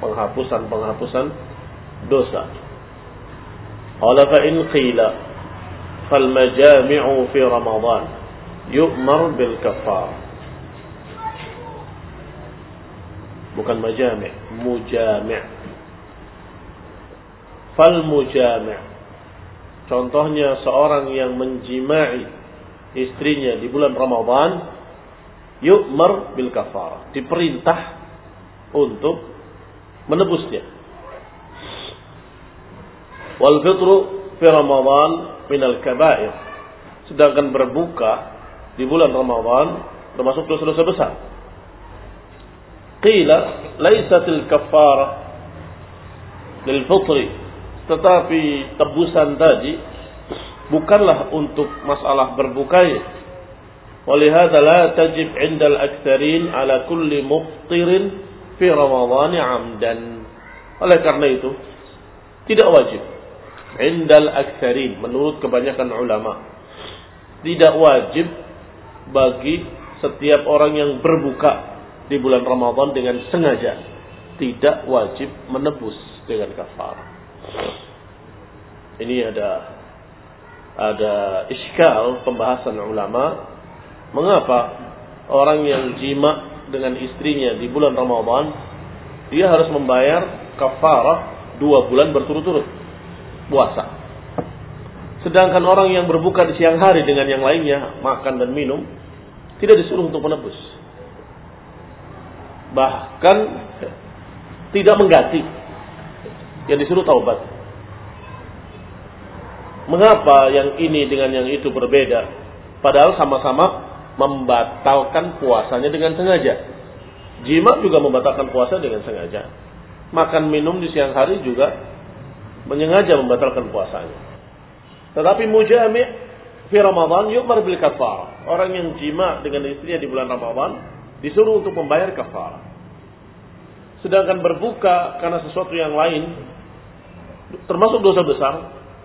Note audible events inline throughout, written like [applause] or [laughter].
Penghapusan-penghapusan dosa. Qala fa'in qila Falmajami'u fi Ramadan Yu'mar bil kafar. Bukan majami' Mujami' Falmujami' Contohnya seorang yang menjimai istrinya di bulan Ramadhan yu'mar bil kafar. Diperintah untuk menebusnya. Wal fitru fi Ramadhan min al kabair. Sedangkan berbuka di bulan Ramadhan termasuk dosa-dosa besar. Qila laisatil kafara lil fitri. Tetapi tebusan tadi bukanlah untuk masalah berbukanya. Walihada la tajib indal aktsarin ala kulli muftirin fi ramadhan amdan. Oleh karena itu tidak wajib indal aktsarin menurut kebanyakan ulama tidak wajib bagi setiap orang yang berbuka di bulan Ramadan dengan sengaja tidak wajib menebus dengan kafarah. Ini ada ada iskal pembahasan ulama mengapa orang yang jima dengan istrinya di bulan Ramadan dia harus membayar kafarah dua bulan berturut-turut. Puasa. Sedangkan orang yang berbuka di siang hari dengan yang lainnya makan dan minum tidak disuruh untuk menebus. Bahkan tidak mengganti. Yang disuruh taubat. Mengapa yang ini dengan yang itu berbeda? Padahal sama-sama membatalkan puasanya dengan sengaja. Jima juga membatalkan puasa dengan sengaja. Makan minum di siang hari juga menyengaja membatalkan puasanya. Tetapi mujami' fi Ramadan yukmar bil kafar. Orang yang jima dengan istrinya di bulan Ramadan disuruh untuk membayar kafar. Sedangkan berbuka karena sesuatu yang lain termasuk dosa besar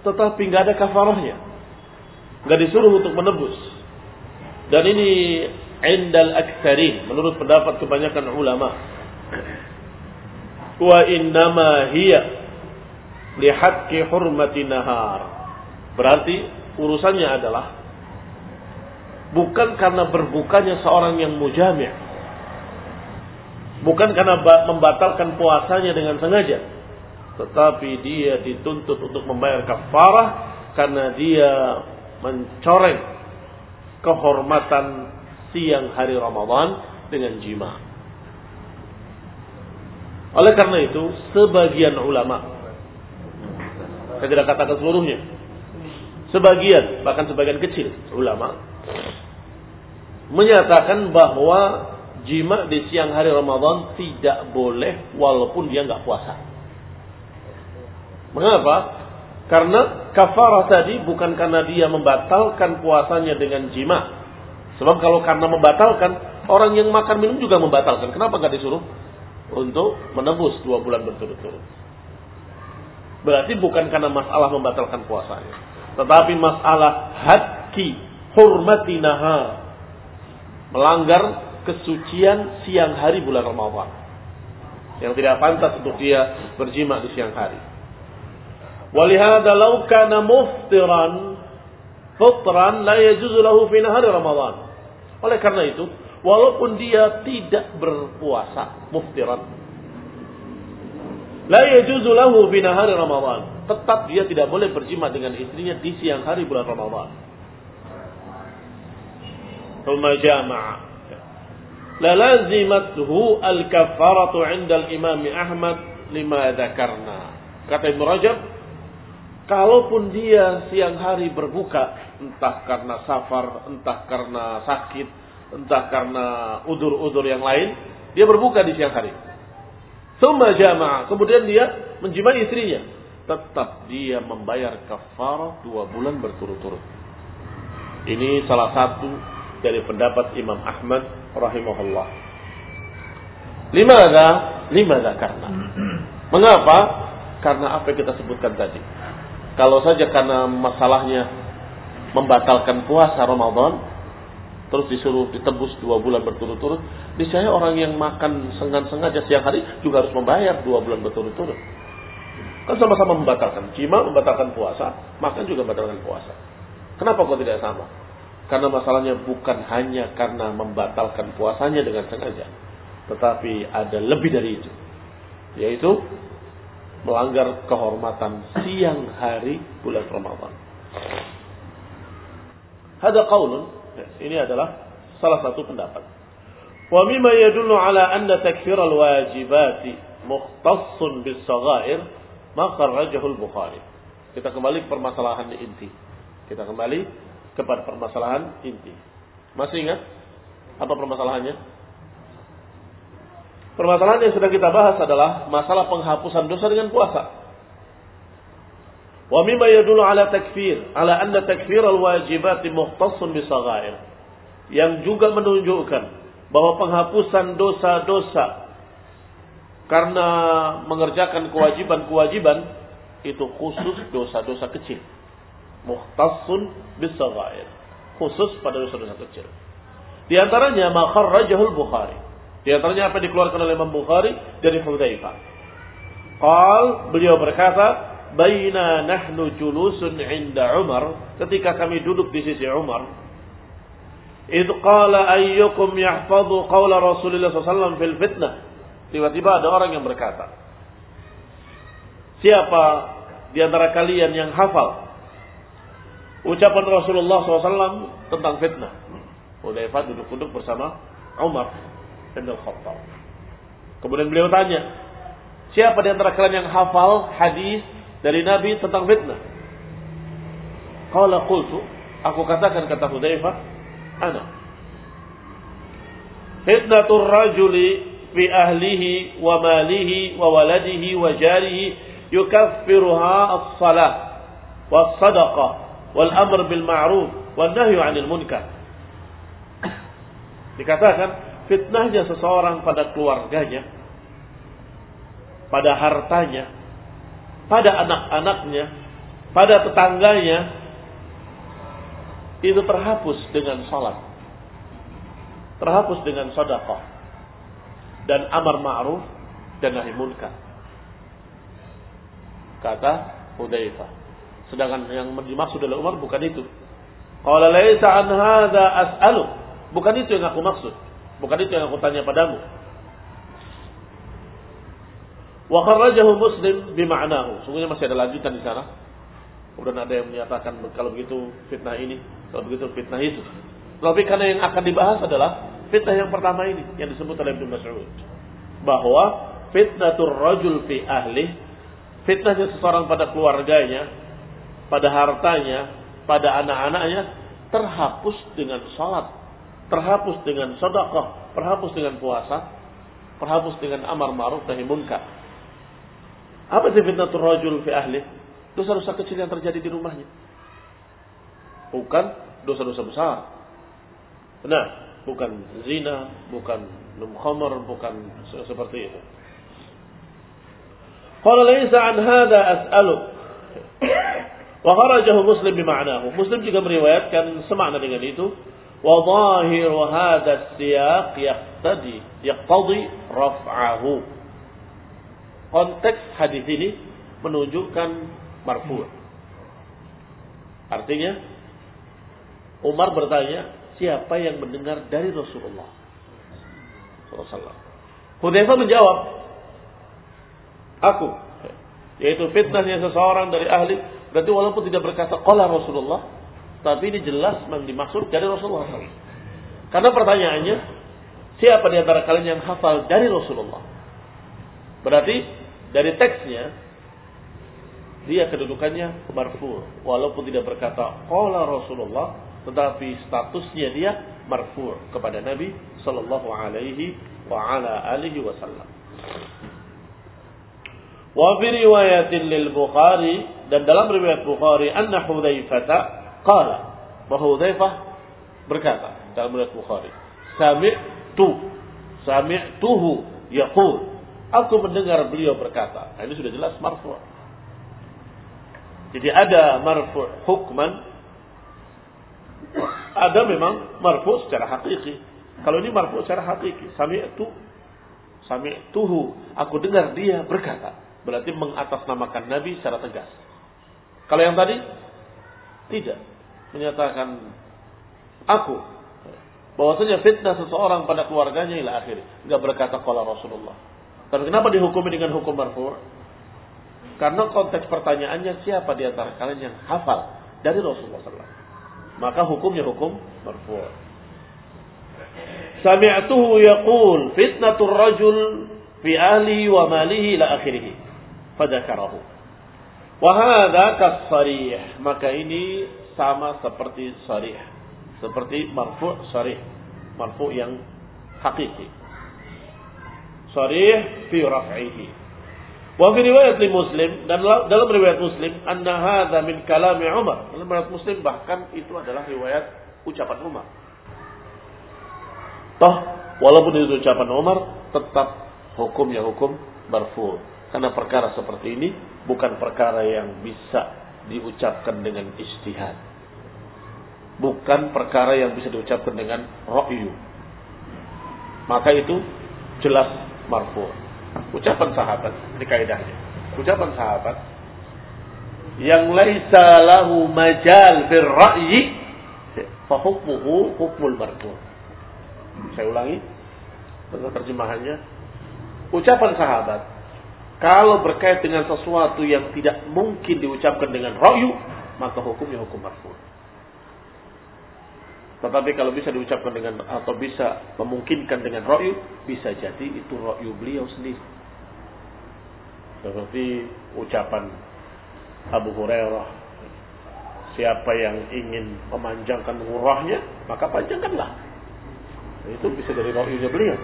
tetapi nggak ada kafarahnya. Nggak disuruh untuk menebus. Dan ini indal aktsarin menurut pendapat kebanyakan ulama. Wa innama hiya lihaqqi hurmati nahar. Berarti urusannya adalah bukan karena berbukanya seorang yang mujami' Bukan karena membatalkan puasanya dengan sengaja. Tetapi dia dituntut untuk membayar kafarah karena dia mencoreng kehormatan siang hari Ramadan dengan jima. Oleh karena itu, sebagian ulama, saya tidak katakan seluruhnya, sebagian, bahkan sebagian kecil ulama, menyatakan bahwa jima di siang hari Ramadan tidak boleh walaupun dia nggak puasa. Mengapa? Karena kafarah tadi bukan karena dia membatalkan puasanya dengan jima, Sebab kalau karena membatalkan, orang yang makan minum juga membatalkan. Kenapa nggak disuruh? Untuk menebus dua bulan berturut-turut. Berarti bukan karena masalah membatalkan puasanya. Tetapi masalah hadki hurmati nahar. Melanggar kesucian siang hari bulan Ramadan. Yang tidak pantas untuk dia berjima di siang hari. Walihada law kana muftiran fitran la yajuzu lahu fi nahari Ramadan. Oleh karena itu, walaupun dia tidak berpuasa, muftiran. La yajuzu lahu fi nahari Ramadan. Tetap dia tidak boleh berjima dengan istrinya di siang hari bulan Ramadan. Thumma jama'a. La lazimathu al-kaffaratu 'inda al-Imam Ahmad lima dzakarna. Kata Ibnu Rajab, kalaupun dia siang hari berbuka entah karena safar, entah karena sakit, entah karena udur-udur yang lain, dia berbuka di siang hari. Summa jamaah, kemudian dia menjimai istrinya. Tetap dia membayar kafarah dua bulan berturut-turut. Ini salah satu dari pendapat Imam Ahmad rahimahullah. Limada? Limada karena. [clears throat] Mengapa? Karena apa yang kita sebutkan tadi. Kalau saja karena masalahnya membatalkan puasa Ramadan, terus disuruh ditebus dua bulan berturut-turut, niscaya orang yang makan sengan-sengaja siang hari juga harus membayar dua bulan berturut-turut. Kan sama-sama membatalkan. Jima membatalkan puasa, makan juga membatalkan puasa. Kenapa kok tidak sama? Karena masalahnya bukan hanya karena membatalkan puasanya dengan sengaja. Tetapi ada lebih dari itu. Yaitu melanggar kehormatan siang hari bulan Ramadan. Hada qaulun. Ini adalah salah satu pendapat. Wa mimma yadullu ala anna takfir al-wajibati mukhtassun bis saghair ma kharrajahu al-Bukhari. Kita kembali ke permasalahan inti. Kita kembali kepada permasalahan inti. Masih ingat apa permasalahannya? Permasalahan yang sedang kita bahas adalah masalah penghapusan dosa dengan puasa. Wa mimma yadullu ala takfir, ala anna takfir al-wajibat mukhtassun bi saghair. Yang juga menunjukkan bahwa penghapusan dosa-dosa karena mengerjakan kewajiban-kewajiban itu khusus dosa-dosa kecil. Mukhtassun bis saghair. Khusus pada dosa-dosa kecil. Di antaranya makharrajahul Bukhari. Di antaranya apa dikeluarkan oleh Imam Bukhari dari Hudzaifah. Qal beliau berkata, baina nahnu julusun inda Umar. Ketika kami duduk di sisi Umar id qala ayyukum yahfadhu qawla Rasulullah SAW fil fitnah. Tiba-tiba ada orang yang berkata siapa di antara kalian yang hafal ucapan Rasulullah SAW tentang fitnah? Hudzaifah duduk-duduk bersama Umar bin Al-Khattab kemudian beliau tanya siapa di antara kalian yang hafal hadis dari Nabi tentang fitnah. Qala qultu, aku katakan kata Hudzaifah, ana. Fitnatur rajuli fi ahlihi wa malihi wa waladihi wa jarihi yukaffiruha as-salah was-sadaqah wal amr bil ma'ruf wan nahyu 'anil munkar. Dikatakan fitnahnya seseorang pada keluarganya, pada hartanya, pada anak-anaknya, pada tetangganya, itu terhapus dengan salat. Terhapus dengan sedekah dan amar ma'ruf dan nahi munkar. Kata Hudzaifah. Sedangkan yang dimaksud oleh Umar bukan itu. Qala laisa an hadza as'alu. Bukan itu yang aku maksud. Bukan itu yang aku tanya padamu. Wa kharrajahu Muslim bima'nahu. Sungguhnya masih ada lanjutan di sana. Kemudian ada yang menyatakan kalau begitu fitnah ini, kalau begitu fitnah itu. Tapi karena yang akan dibahas adalah fitnah yang pertama ini yang disebut oleh Ibnu Mas'ud. Bahwa fitnatur rajul fi ahli, fitnahnya seseorang pada keluarganya, pada hartanya, pada anak-anaknya terhapus dengan salat, terhapus dengan sedekah, terhapus dengan puasa, terhapus dengan amar ma'ruf nahi munkar. Apa sih fitnatul rajul fi ahli? Dosa-dosa kecil yang terjadi di rumahnya. Bukan dosa-dosa besar. Nah, bukan zina, bukan minum bukan seperti itu. Qala laysa an hadha as'alu. Wa kharajahu Muslim bima'nahu. Muslim juga meriwayatkan semakna dengan itu. Zahiru hadha siyaq yaqtadi yaqtadi raf'ahu. Konteks hadis ini menunjukkan marfu'. Artinya Umar bertanya, siapa yang mendengar dari Rasulullah SAW? Hudzaifah menjawab, aku. Yaitu fitnahnya seseorang dari ahli. Berarti walaupun tidak berkata qala Rasulullah, tapi ini jelas memang dimaksud dari Rasulullah SAW. Karena pertanyaannya, siapa di antara kalian yang hafal dari Rasulullah? Berarti dari teksnya dia kedudukannya marfu walaupun tidak berkata qala Rasulullah tetapi statusnya dia marfu kepada Nabi sallallahu alaihi wa ala wasallam. Wa fi riwayatin lil Bukhari dan dalam riwayat Bukhari anna Hudzaifah qala bahwa Hudzaifah berkata dalam riwayat Bukhari sami'tu sami'tuhu yaqul Aku mendengar beliau berkata. Nah, ini sudah jelas marfu. Jadi ada marfu hukman, ada memang marfu secara hakiki. Kalau ini marfu secara hakiki, sami'tu sami'tuhu, aku dengar dia berkata. Berarti mengatasnamakan Nabi secara tegas. Kalau yang tadi tidak menyatakan aku bahwasanya fitnah seseorang pada keluarganya ila akhir, enggak berkata qala Rasulullah. Tapi kenapa dihukumi dengan hukum marfu? Karena konteks pertanyaannya siapa di antara kalian yang hafal dari Rasulullah SAW. Maka hukumnya hukum marfu. Sami'tuhu yaqul fitnatur rajul fi ahli wa malihi ila akhirih. Fadzakarahu. Wa hadza. Maka ini sama seperti sarih. Seperti marfu sarih. Marfu yang hakiki sarih fi raf'ihi. Wa fi riwayat li Muslim dan dalam riwayat Muslim anna hadza min kalami Umar. Dalam riwayat Muslim bahkan itu adalah riwayat ucapan Umar. Toh walaupun itu ucapan Umar tetap hukumnya hukum marfu. Karena perkara seperti ini bukan perkara yang bisa diucapkan dengan istihad. Bukan perkara yang bisa diucapkan dengan ra'yu. Maka itu jelas marfu. Ucapan sahabat, ini kaidahnya. Ucapan sahabat yang laisa lahu majal fil ra'yi fa hukmuhu hukmul marfu. Saya ulangi tentang terjemahannya. Ucapan sahabat kalau berkait dengan sesuatu yang tidak mungkin diucapkan dengan ra'yu, maka hukumnya hukum marfu. Tetapi kalau bisa diucapkan dengan atau bisa memungkinkan dengan ro'yu, bisa jadi itu ro'yu beliau sendiri. Seperti ucapan Abu Hurairah, siapa yang ingin memanjangkan murahnya, maka panjangkanlah. Itu bisa dari ro'yunya beliau.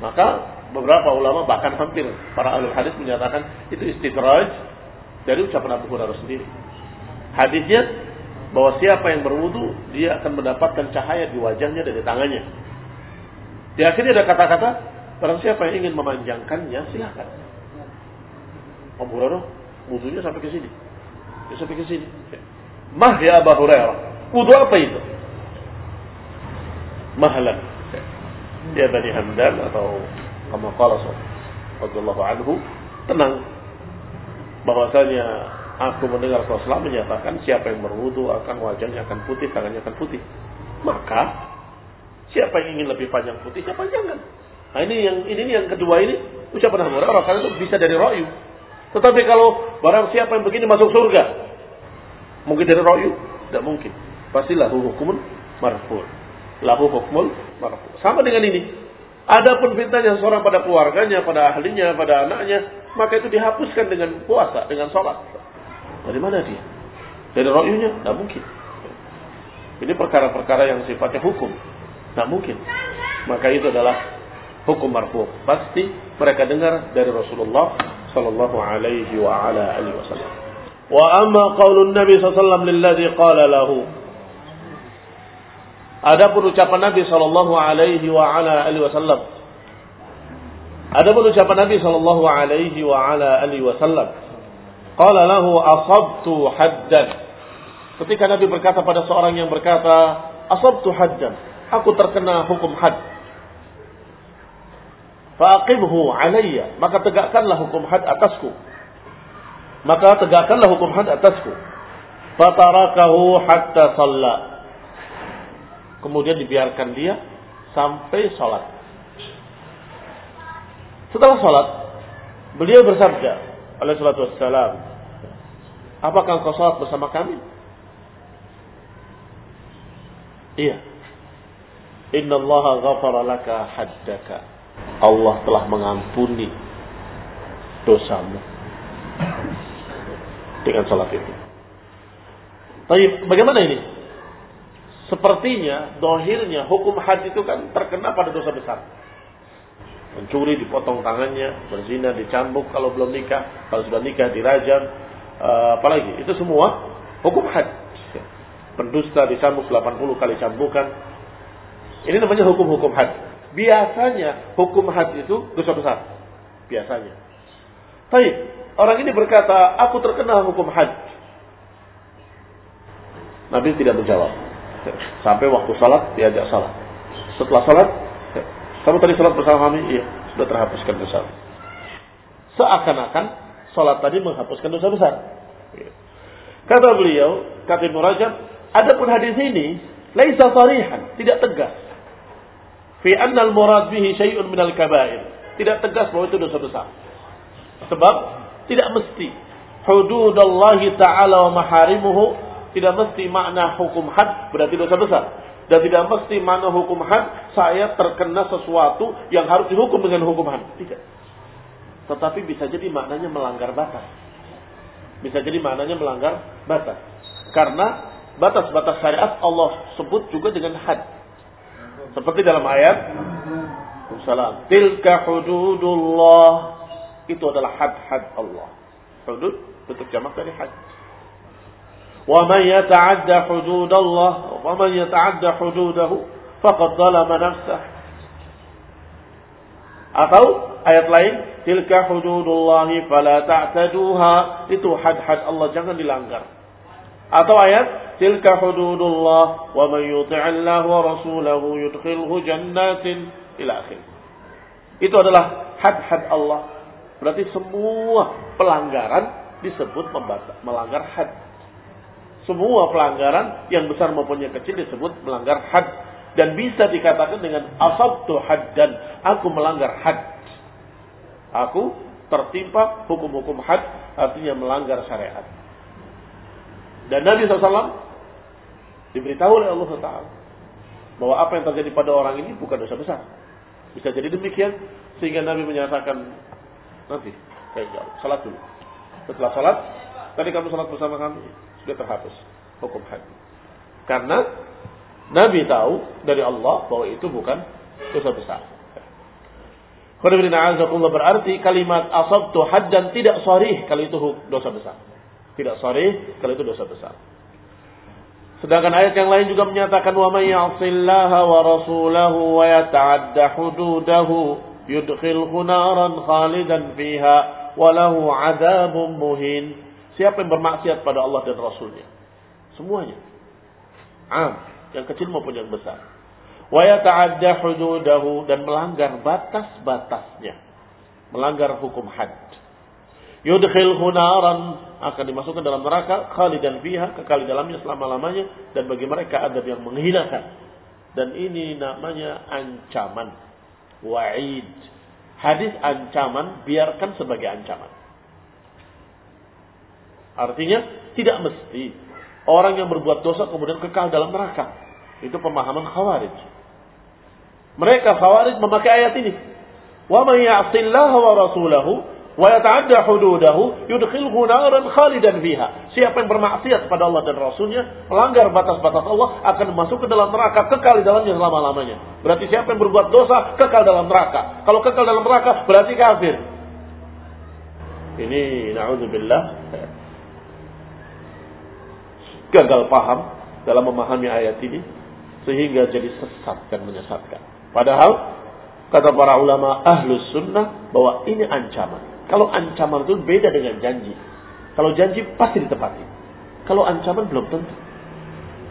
Maka beberapa ulama bahkan hampir para ahli hadis menyatakan itu istidraj dari ucapan Abu Hurairah sendiri. Hadisnya bahwa siapa yang berwudu dia akan mendapatkan cahaya di wajahnya dan di tangannya. Di akhirnya ada kata-kata barang siapa yang ingin memanjangkannya silahkan. Abu Hurairah wudunya sampai ke sini. Dia sampai ke sini. Mah ya Abu Hurairah. Wudu apa itu? Mahlan. Ya Bani Hamdan atau kama qala radhiyallahu anhu tenang bahwasanya Aku mendengar Rasulullah menyatakan siapa yang berwudu akan wajahnya akan putih, tangannya akan putih. Maka siapa yang ingin lebih panjang putihnya panjangkan. Nah ini yang ini yang kedua ini ucapan Abu Hurairah karena itu bisa dari royu. Tetapi kalau barang siapa yang begini masuk surga, mungkin dari royu? Tidak mungkin. Pasti lahu hukumun marfu. Lahu hukumul marfu. Sama dengan ini. Adapun fitnahnya seorang pada keluarganya, pada ahlinya, pada anaknya, maka itu dihapuskan dengan puasa, dengan sholat. Dari mana dia? Dari ro'yunya? Tidak mungkin. Ini perkara-perkara yang sifatnya hukum. Tidak mungkin. Maka itu adalah hukum marfu. Pasti mereka dengar dari Rasulullah sallallahu alaihi wa ala alihi wasallam. Wa amma qaulun Nabi sallallahu lilladzi qala lahu Adapun ucapan Nabi sallallahu alaihi wa ala alihi wasallam. Adapun ucapan Nabi sallallahu alaihi wa ala alihi wasallam. Qala lahu asabtu haddan. Ketika Nabi berkata pada seorang yang berkata, asabtu haddan. Aku terkena hukum had. Faqimhu alayya. Maka tegakkanlah hukum had atasku. Maka tegakkanlah hukum had atasku. Fatarakahu hatta sallat kemudian dibiarkan dia sampai sholat. Setelah sholat, beliau bersabda, oleh salatu wassalam, apakah engkau sholat bersama kami? Iya. Inna Allah ghafara laka haddaka. Allah telah mengampuni dosamu dengan sholat itu. Tapi bagaimana ini? Sepertinya dohirnya hukum had itu kan terkena pada dosa besar. Mencuri dipotong tangannya, berzina dicambuk kalau belum nikah, kalau sudah nikah dirajam, uh, apalagi itu semua hukum had. Pendusta dicambuk 80 kali cambukan. Ini namanya hukum-hukum had. Biasanya hukum had itu dosa besar. Biasanya. Tapi orang ini berkata, aku terkena hukum had. Nabi tidak menjawab. Sampai waktu salat diajak salat. Setelah salat, kamu tadi salat bersama kami? Iya, sudah terhapuskan dosa. Seakan-akan salat tadi menghapuskan dosa besar. Kata beliau, kata Ibnu Rajab, adapun hadis ini laisa sarihan, tidak tegas. Fi anna al-murad bihi syai'un min al-kaba'ir. Tidak tegas bahwa itu dosa besar. Sebab tidak mesti hududallahi ta'ala wa maharimuhu tidak mesti makna hukum had berarti dosa besar. Dan tidak mesti makna hukum had saya terkena sesuatu yang harus dihukum dengan hukum had. Tidak. Tetapi bisa jadi maknanya melanggar batas. Bisa jadi maknanya melanggar batas. Karena batas-batas syariat Allah sebut juga dengan had. Seperti dalam ayat Salam. Tilka hududullah. Itu adalah had-had Allah. Hudud bentuk jamak dari had. ومن يتعدى حدود الله ومن يتعدى حدوده فقد ظلم نفسه atau ayat lain tilka hududullahi fala ta'taduha. Itu had-had Allah jangan dilanggar. Atau ayat tilka hududullah wa man yuti'illah wa rasulahu yudkhilhu jannatin ila akhir. Itu adalah had-had Allah. Berarti semua pelanggaran disebut melanggar had. Semua pelanggaran yang besar maupun yang kecil disebut melanggar had dan bisa dikatakan dengan asabtu dan aku melanggar had. Aku tertimpa hukum-hukum had artinya melanggar syariat. Dan Nabi SAW diberitahu oleh Allah Taala bahwa apa yang terjadi pada orang ini bukan dosa besar. Bisa jadi demikian sehingga Nabi menyatakan nanti kayak salat dulu. Setelah salat, tadi kamu salat bersama kami, sudah terhapus hukum had. Karena Nabi tahu dari Allah bahwa itu bukan dosa besar. berarti kalimat asabtu haddan tidak sorry kalau itu dosa besar. Tidak sorry kalau itu dosa besar. Sedangkan ayat yang lain juga menyatakan wa may ya'sillaha wa rasulahu wa yata'adda hududahu yudkhilhu naran khalidan fiha wa lahu 'adzabun muhin. Siapa yang bermaksiat pada Allah dan Rasulnya? Semuanya. Am, yang kecil maupun yang besar. Wa yata'adda hududahu dan melanggar batas-batasnya. Melanggar hukum had. Yudkhil hunaran akan dimasukkan dalam neraka khalidan fiha kekal dalamnya selama-lamanya dan bagi mereka adab yang menghinakan. Dan ini namanya ancaman. wa'id. Hadis ancaman biarkan sebagai ancaman. Artinya tidak mesti orang yang berbuat dosa kemudian kekal dalam neraka. Itu pemahaman khawarij. Mereka khawarij memakai ayat ini. Wa man ya'sillaha wa rasulahu wa yata'adda hududahu yudkhilhu naran khalidan fiha. Siapa yang bermaksiat pada Allah dan Rasulnya, melanggar batas-batas Allah akan masuk ke dalam neraka kekal di dalamnya selama-lamanya. Berarti siapa yang berbuat dosa kekal dalam neraka. Kalau kekal dalam neraka berarti kafir. Ini naudzubillah gagal paham dalam memahami ayat ini sehingga jadi sesat dan menyesatkan. Padahal kata para ulama ahlus sunnah bahwa ini ancaman. Kalau ancaman itu beda dengan janji. Kalau janji pasti ditepati. Kalau ancaman belum tentu.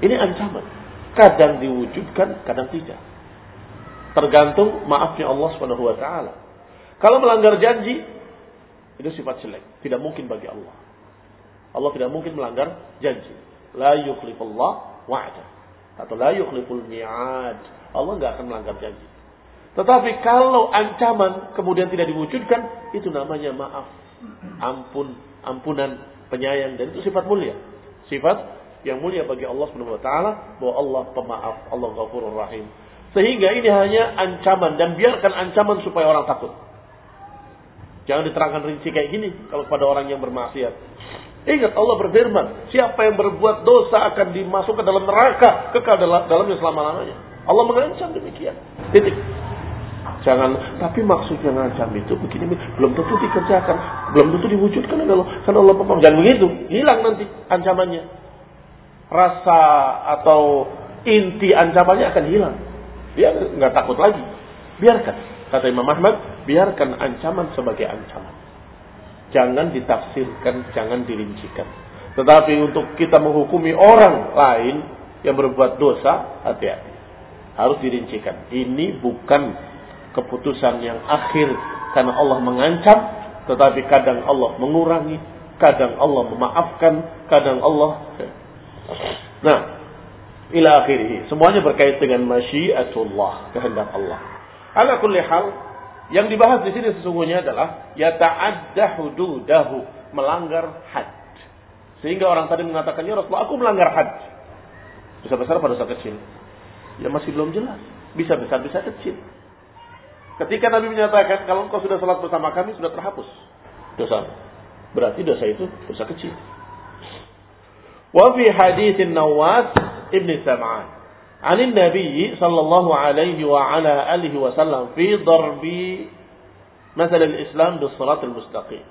Ini ancaman. Kadang diwujudkan, kadang tidak. Tergantung maafnya Allah Subhanahu wa taala. Kalau melanggar janji itu sifat jelek, tidak mungkin bagi Allah. Allah tidak mungkin melanggar janji la yukhlifullah wa'ada atau la yukhliful mi'ad. Allah nggak akan melanggar janji. Tetapi kalau ancaman kemudian tidak diwujudkan, itu namanya maaf, ampun, ampunan, penyayang dan itu sifat mulia. Sifat yang mulia bagi Allah Subhanahu wa taala bahwa Allah pemaaf, Allah Ghafurur Rahim. Sehingga ini hanya ancaman dan biarkan ancaman supaya orang takut. Jangan diterangkan rinci kayak gini kalau pada orang yang bermaksiat. Ingat Allah berfirman, siapa yang berbuat dosa akan dimasuk ke dalam neraka, kekal dalam dalamnya selama-lamanya. Allah mengancam demikian. Titik. Jangan, tapi maksudnya ngancam itu begini, belum tentu dikerjakan, belum tentu diwujudkan oleh Allah. Karena Allah pemaham. Jangan begitu, hilang nanti ancamannya. Rasa atau inti ancamannya akan hilang. Dia nggak takut lagi. Biarkan, kata Imam Ahmad, biarkan ancaman sebagai ancaman. Jangan ditafsirkan, jangan dirincikan. Tetapi untuk kita menghukumi orang lain yang berbuat dosa, hati-hati. Harus dirincikan. Ini bukan keputusan yang akhir karena Allah mengancam, tetapi kadang Allah mengurangi, kadang Allah memaafkan, kadang Allah Nah, ila akhirih. Semuanya berkait dengan masyiatullah, kehendak Allah. Ala kulli hal, yang dibahas di sini sesungguhnya adalah ya ta'adda hududahu, melanggar had. Sehingga orang tadi mengatakan, "Ya Rasulullah, aku melanggar had." Bisa besar pada dosa kecil. Ya masih belum jelas. Bisa besar, bisa kecil. Ketika Nabi menyatakan, kalau engkau sudah sholat bersama kami, sudah terhapus dosa. Berarti dosa itu dosa kecil. Wa fi hadithin Nawas ibn Sam'an anin Nabi sallallahu alaihi wa ala alihi wasallam fi darbi masal al-Islam bis mustaqim.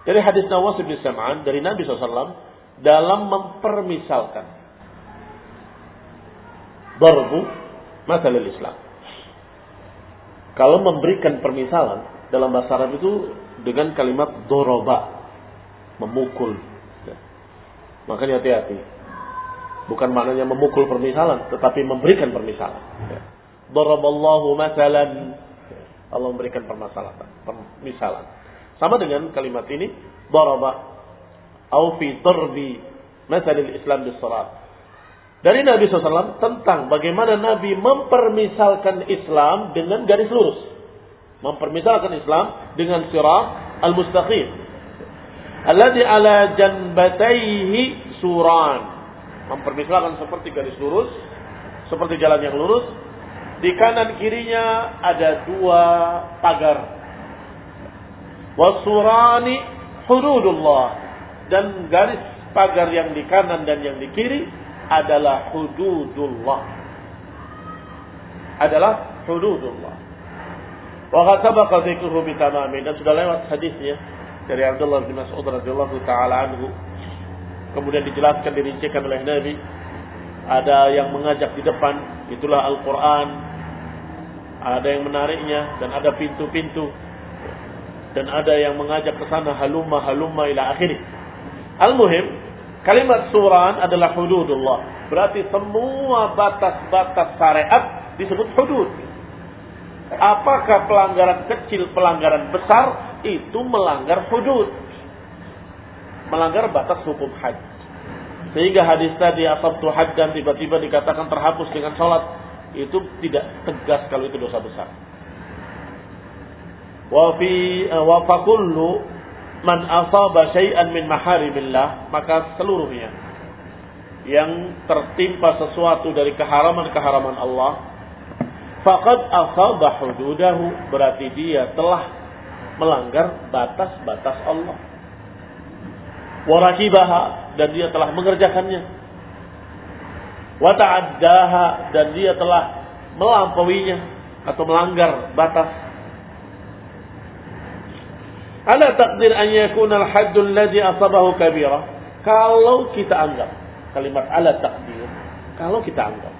Dari hadis Nawas bin Sam'an dari Nabi SAW dalam mempermisalkan darbu masalah Islam. Kalau memberikan permisalan dalam bahasa Arab itu dengan kalimat doroba, memukul. Ya. Makanya hati-hati Bukan maknanya memukul permisalan, tetapi memberikan permisalan. Daraballahu masalan. Allah memberikan permasalahan, permisalan. Sama dengan kalimat ini, daraba au fi tarbi masalil Islam bisalat. Dari Nabi SAW tentang bagaimana Nabi mempermisalkan Islam dengan garis lurus. Mempermisalkan Islam dengan sirat al-mustaqim. Alladhi ala janbataihi suran mempermisalkan seperti garis lurus, seperti jalan yang lurus. Di kanan kirinya ada dua pagar. Wasurani hududullah. Dan garis pagar yang di kanan dan yang di kiri adalah hududullah. Adalah hududullah. Wa bitamami dan sudah lewat hadisnya dari Abdullah bin Mas'ud radhiyallahu taala anhu kemudian dijelaskan dirincikan oleh Nabi. Ada yang mengajak di depan itulah Al-Quran. Ada yang menariknya dan ada pintu-pintu. Dan ada yang mengajak ke sana halumma halumma ila akhiri al-muhim kalimat suran adalah hududullah. Berarti semua batas-batas syariat disebut hudud. Apakah pelanggaran kecil pelanggaran besar itu melanggar hudud melanggar batas hukum haji. Sehingga hadis tadi asabtu dan tiba-tiba dikatakan terhapus dengan sholat. itu tidak tegas kalau itu dosa besar. Wa fi wa fakullu man asaba syai'an min maharimillah maka seluruhnya yang tertimpa sesuatu dari keharaman-keharaman Allah faqad asaba hududahu berarti dia telah melanggar batas-batas Allah warakibaha dan dia telah mengerjakannya. Wa ta'addaha dan dia telah melampauinya atau melanggar batas. Ala takdir an yakuna al-haddul ladzi asabahu kabira? Kalau kita anggap kalimat ala takdir kalau kita anggap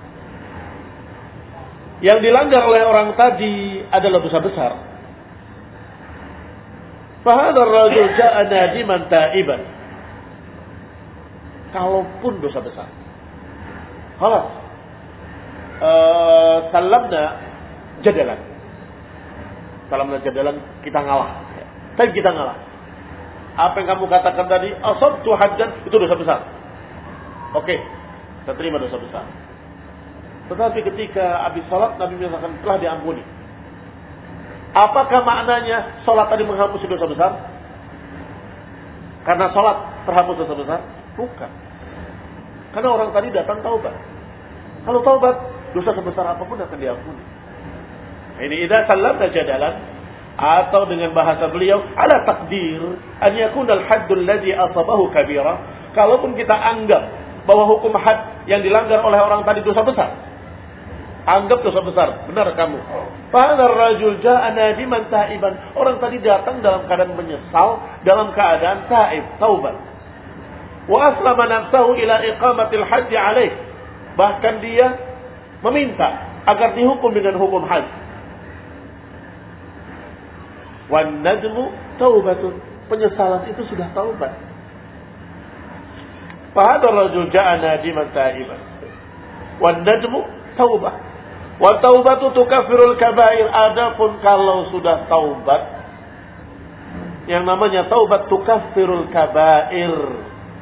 yang dilanggar oleh orang tadi adalah dosa besar. Fahadar rajul ja'a nadiman ta'iban kalaupun dosa besar Halas. Uh, salamna jadalan. Salamna jadalan kita ngalah. Tapi kita ngalah. Apa yang kamu katakan tadi, asab haddan itu dosa besar. Oke, kita terima dosa besar. Tetapi ketika habis salat Nabi menyatakan telah diampuni. Apakah maknanya salat tadi menghapus dosa besar? Karena salat terhapus dosa besar? Bukan. Karena orang tadi datang taubat. Kalau taubat, dosa sebesar apa pun akan diampuni. Ini idza sallamna jadalan atau dengan bahasa beliau ala takdir an yakuna al-haddul ladzi asabahu kabira. Kalaupun kita anggap bahwa hukum had yang dilanggar oleh orang tadi dosa besar. Anggap dosa besar, benar kamu. Fahadar rajul ja'a nadiman ta'iban. Orang tadi datang dalam keadaan menyesal, dalam keadaan ta'ib, taubat. Wa aslama nafsahu ila iqamatil haji alaih. Bahkan dia meminta agar dihukum dengan hukum haji. Wan nadmu taubatun. Penyesalan itu sudah taubat. Fahadar rajul ja'a nadiman ta'iban. Wan nadmu taubah. Wa taubatu tukafirul kabair. Adapun kalau sudah taubat. Yang namanya taubat tukafirul kabair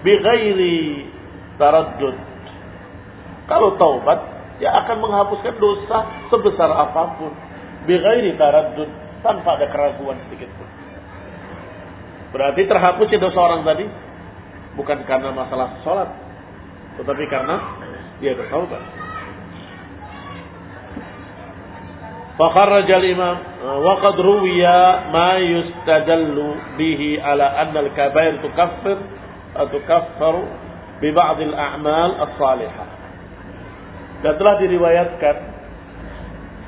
Bighairi taraddud. Kalau taubat, ya akan menghapuskan dosa sebesar apapun. Bighairi taraddud tanpa ada keraguan sedikit pun. Berarti terhapusnya dosa orang tadi bukan karena masalah sholat, tetapi karena dia bertaubat. فخرج الإمام وقد روي ما يستدل به على أن الكبائر تكفر atau bi ba'dil a'mal as-salihah. Dan telah diriwayatkan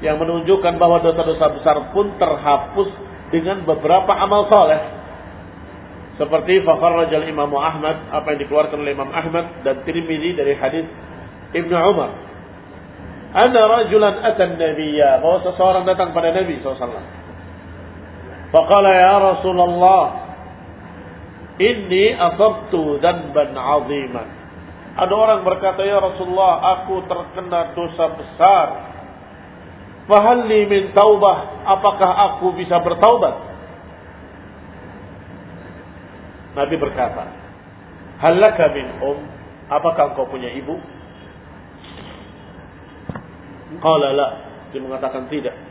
yang menunjukkan bahwa dosa-dosa besar pun terhapus dengan beberapa amal soleh. Seperti fakar rajal Imam Ahmad, apa yang dikeluarkan oleh Imam Ahmad dan Tirmidzi dari hadis Ibnu Umar. Ada rajulan atan nabiyya, bahwa seseorang datang pada Nabi SAW. Faqala ya Rasulullah, inni asabtu danban aziman. Ada orang berkata, ya Rasulullah, aku terkena dosa besar. Fahalli min taubah, apakah aku bisa bertaubat? Nabi berkata, Halaka min um, apakah engkau punya ibu? Qala la, dia mengatakan tidak.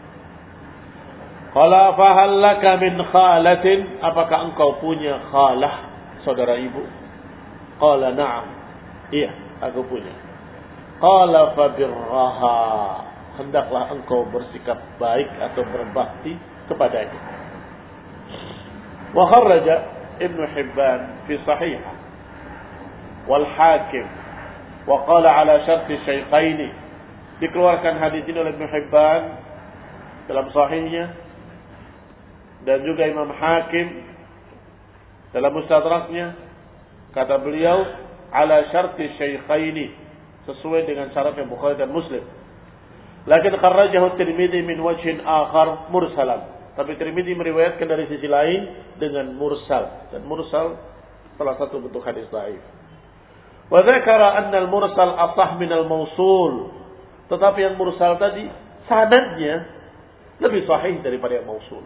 Qala fahallaka min khalatin, apakah engkau punya khalah, saudara ibu? Qala na'am. Iya, aku punya. Qala fabirraha, hendaklah engkau bersikap baik atau berbakti kepadanya. Wa kharraja Ibn Hibban fi sahih wal Hakim wa qala ala syarti syaikhaini dikeluarkan hadis ini oleh Ibn Hibban dalam sahihnya dan juga Imam Hakim dalam mustadraknya kata beliau ala syarti syaikhaini sesuai dengan syarat yang Bukhari dan Muslim lakin kharrajahu Tirmidzi min wajhin akhar mursalan tapi Tirmidzi meriwayatkan dari sisi lain dengan mursal dan mursal salah satu bentuk hadis dhaif. Wa dzakara anna al-mursal asah min al-mausul. Tetapi yang mursal tadi sanadnya lebih sahih daripada yang mausul.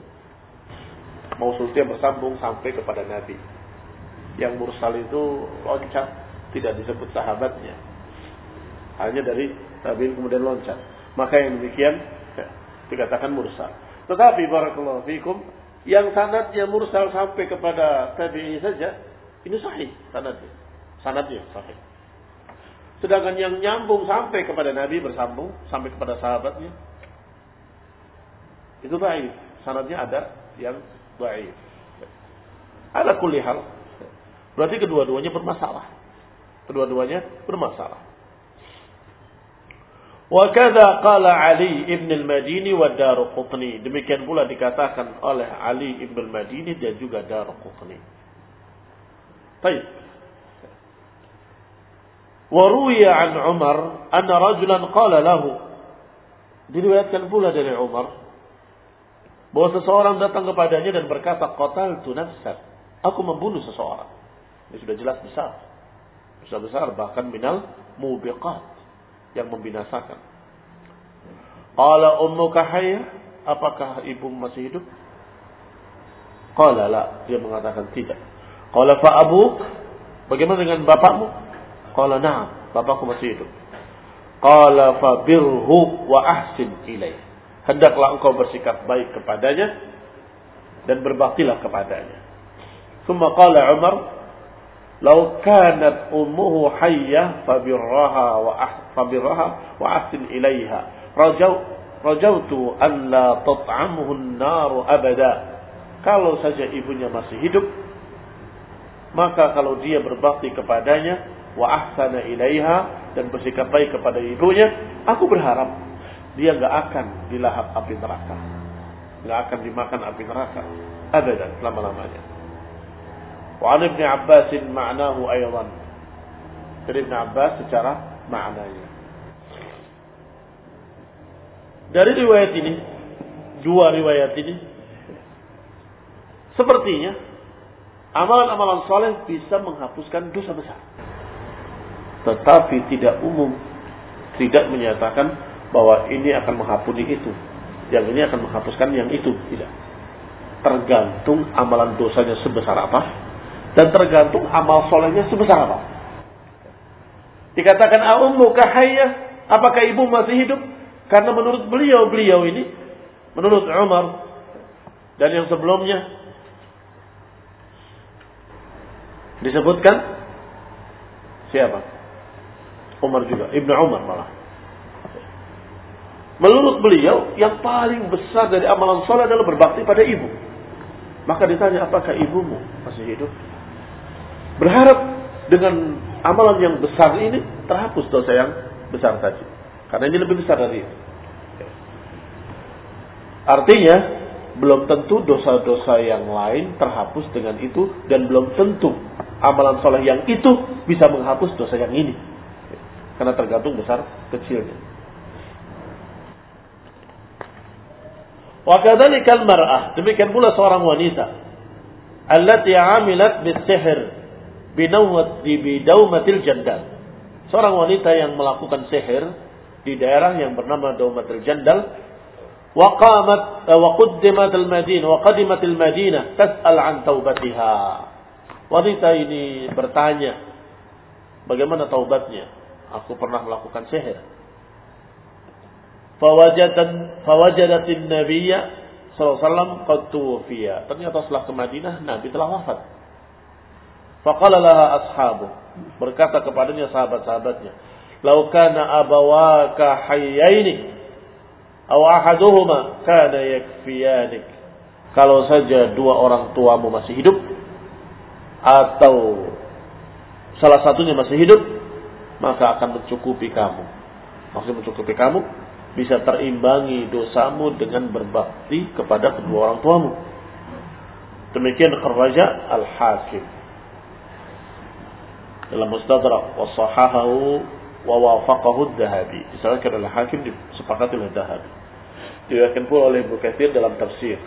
Yang bersambung sampai kepada Nabi. Yang mursal itu loncat, tidak disebut sahabatnya. Hanya dari tabiin kemudian loncat. Maka yang demikian ya, dikatakan mursal. Tetapi barakallahu fikum yang sanadnya mursal sampai kepada tabi'i saja ini sahih sanadnya. Sanadnya sahih. Sedangkan yang nyambung sampai kepada Nabi bersambung sampai kepada sahabatnya itu baik. Sanadnya ada yang baik. Ada kulihal. Berarti kedua-duanya bermasalah. Kedua-duanya bermasalah. Wakada qala Ali ibn al-Madini wa Daruqutni. Demikian pula dikatakan oleh Ali ibn al-Madini dan juga Daruqutni. Baik. Waruya an Umar anna rajulan qala lahu. Diriwayatkan pula dari Umar bahwa seseorang datang kepadanya dan berkata qataltu nafsan. Aku membunuh seseorang. Ini sudah jelas besar. Besar besar bahkan minal mubiqat yang membinasakan. Qala ummuka hayya? Apakah ibu masih hidup? Qala la. Dia mengatakan tidak. Qala fa abuk? Bagaimana dengan bapakmu? Qala na'am, bapakku masih hidup. Qala fa birhu wa ahsin ilaih. Hendaklah engkau bersikap baik kepadanya dan berbaktilah kepadanya. Summa qala Umar, "Lau kanat ummuhu hayyah fabirraha wa ah fabirraha wa ahsin ilaiha." Rajau rajautu an la tat'amuhu an-nar abada. Kalau saja ibunya masih hidup, maka kalau dia berbakti kepadanya, wa ahsana ilaiha dan bersikap baik kepada ibunya, aku berharap dia nggak akan dilahap api neraka. Nggak akan dimakan api neraka. Abadan selama-lamanya. Wa an Ibn Abbas ma'nahu aydan. Dari Ibn Abbas secara maknanya. Dari riwayat ini, dua riwayat ini, sepertinya amalan-amalan soleh bisa menghapuskan dosa besar tetapi tidak umum, tidak menyatakan bahwa ini akan menghapuni itu, yang ini akan menghapuskan yang itu, tidak. Tergantung amalan dosanya sebesar apa, dan tergantung amal solehnya sebesar apa. Dikatakan aummu kahaya, apakah ibu masih hidup? Karena menurut beliau, beliau ini, menurut Umar, dan yang sebelumnya, disebutkan siapa? Umar juga, Ibnu Umar malah. Menurut beliau, yang paling besar dari amalan soleh adalah berbakti pada ibu. Maka ditanya, apakah ibumu masih hidup? Berharap dengan amalan yang besar ini terhapus dosa yang besar tadi. Karena ini lebih besar dari itu. Artinya, belum tentu dosa-dosa yang lain terhapus dengan itu dan belum tentu amalan soleh yang itu bisa menghapus dosa yang ini. Karena tergantung besar kecilnya. Wa kadzalikal mar'ah, demikian pula seorang wanita allati 'amilat bis-sihr binawat di daumatil jandal. Seorang wanita yang melakukan sihir di daerah yang bernama Daumatil Jandal wa qamat wa qaddimat al-Madinah wa qadimat al-Madinah tas'al an taubatiha. Wanita ini bertanya bagaimana taubatnya aku pernah melakukan sihir. Fawajatan fawajadatin nabiyya sallallahu qad tuwfiya. Ternyata setelah ke Madinah Nabi telah wafat. Faqala laha ashabu. Berkata kepadanya sahabat-sahabatnya, "Lau kana abawaka hayyaini aw ahaduhuma kana yakfiyanik." Kalau saja dua orang tuamu masih hidup atau salah satunya masih hidup, maka akan mencukupi kamu. Maksudnya mencukupi kamu bisa terimbangi dosamu dengan berbakti kepada kedua orang tuamu. Demikian kerja Al-Hakim. Dalam Mustadrak wa sahahahu wa wafaqahu Dahabi. Misalnya Al-Hakim disepakati oleh Dahabi. Diriwayatkan pula oleh Katsir dalam tafsir.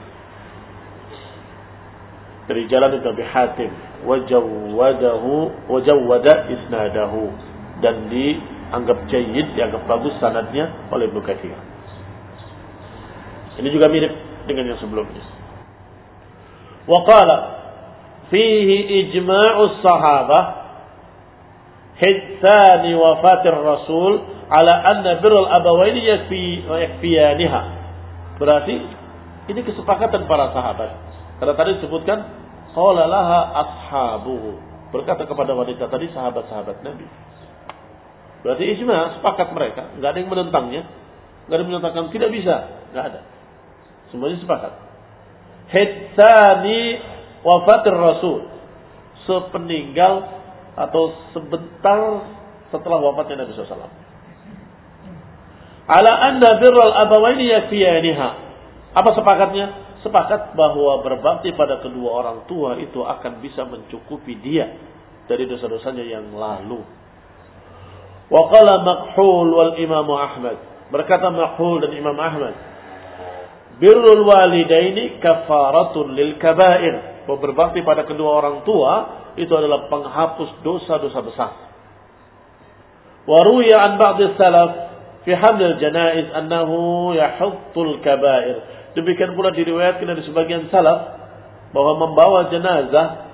Dari jalan Ibnu Hatim wajawadahu wajawada isnadahu dan dianggap jayid, dianggap bagus sanadnya oleh Ibnu Katsir. Ini juga mirip dengan yang sebelumnya. Wa qala fihi ijma'us sahabah hitsani wafatir rasul ala anna birrul abawaini yakfi yakfiyaniha. Berarti ini kesepakatan para sahabat. Karena tadi disebutkan qala laha ashabuhu. Berkata kepada wanita tadi sahabat-sahabat Nabi. Berarti ijma sepakat mereka, nggak ada yang menentangnya, nggak ada yang menentangkan tidak bisa, nggak ada. Semuanya sepakat. Hitsani wafatir rasul. Sepeninggal atau sebentar setelah wafatnya Nabi SAW. Ala anda birral abawaini. Apa sepakatnya? Sepakat bahwa berbakti pada kedua orang tua itu akan bisa mencukupi dia dari dosa-dosanya yang lalu. Wa qala Makhul wal Imam Ahmad. Berkata Makhul dan Imam Ahmad. Birrul walidaini kafaratun lil kabair. Berbakti pada kedua orang tua itu adalah penghapus dosa-dosa besar. Waruya an ba'd salaf fi hamil janaiz annahu yahuttul kabair. Demikian pula diriwayatkan dari sebagian salaf bahwa membawa jenazah